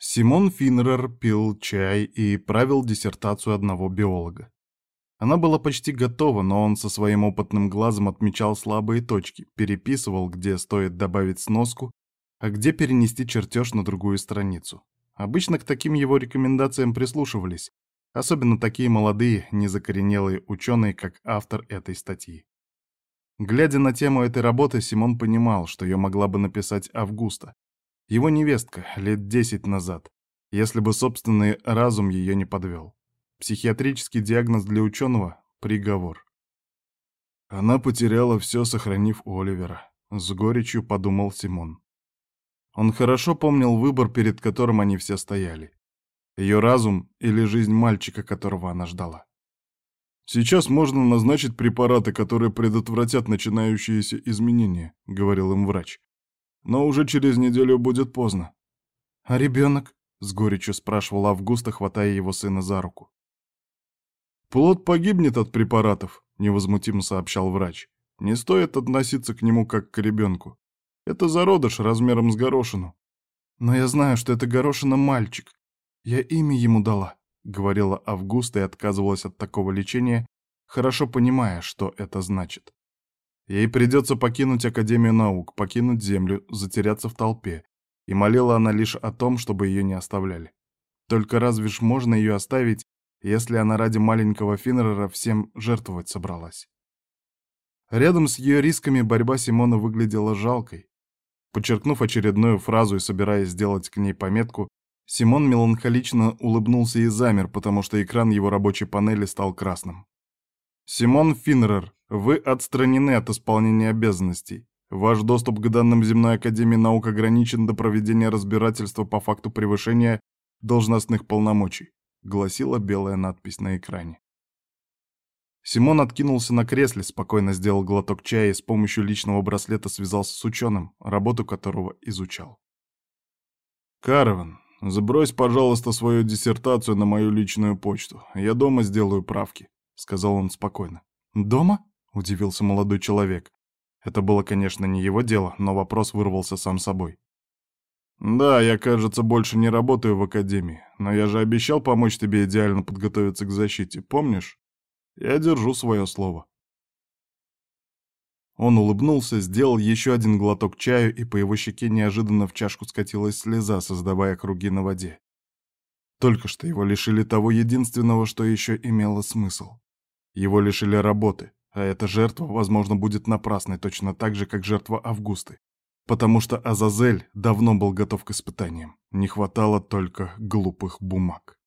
Симон Финнерер пил чай и правил диссертацию одного биолога. Она была почти готова, но он со своим опытным глазом отмечал слабые точки, переписывал, где стоит добавить сноску, а где перенести чертеж на другую страницу. Обычно к таким его рекомендациям прислушивались, особенно такие молодые, незакоренелые ученые, как автор этой статьи. Глядя на тему этой работы, Симон понимал, что ее могла бы написать Августа, его невестка лет десять назад, если бы собственный разум ее не подвел. Психиатрический диагноз для ученого — приговор. Она потеряла все, сохранив Оливера. С горечью подумал Симон. Он хорошо помнил выбор, перед которым они все стояли. Ее разум или жизнь мальчика, которого она ждала. «Сейчас можно назначить препараты, которые предотвратят начинающиеся изменения», — говорил им врач. Но уже через неделю будет поздно. «А ребенок?» — с горечью спрашивал Августа, хватая его сына за руку. «Плод погибнет от препаратов», — невозмутимо сообщал врач. «Не стоит относиться к нему как к ребенку. Это зародыш размером с горошину». «Но я знаю, что это горошина мальчик. Я имя ему дала», — говорила Августа и отказывалась от такого лечения, хорошо понимая, что это значит. Ей придется покинуть Академию наук, покинуть Землю, затеряться в толпе. И молила она лишь о том, чтобы ее не оставляли. Только разве ж можно ее оставить, если она ради маленького Финнера всем жертвовать собралась? Рядом с ее рисками борьба Симона выглядела жалкой. Подчеркнув очередную фразу и собираясь сделать к ней пометку, Симон меланхолично улыбнулся и замер, потому что экран его рабочей панели стал красным. «Симон Финнерер, вы отстранены от исполнения обязанностей. Ваш доступ к данным Земной Академии Наук ограничен до проведения разбирательства по факту превышения должностных полномочий», гласила белая надпись на экране. Симон откинулся на кресле, спокойно сделал глоток чая и с помощью личного браслета связался с ученым, работу которого изучал. «Карван, сбрось, пожалуйста, свою диссертацию на мою личную почту. Я дома сделаю правки», — сказал он спокойно. «Дома?» — удивился молодой человек. Это было, конечно, не его дело, но вопрос вырвался сам собой. «Да, я, кажется, больше не работаю в академии, но я же обещал помочь тебе идеально подготовиться к защите, помнишь? Я держу свое слово». Он улыбнулся, сделал еще один глоток чаю, и по его щеке неожиданно в чашку скатилась слеза, создавая круги на воде. Только что его лишили того единственного, что еще имело смысл. Его лишили работы, а эта жертва, возможно, будет напрасной точно так же, как жертва Августы. Потому что Азазель давно был готов к испытаниям. Не хватало только глупых бумаг.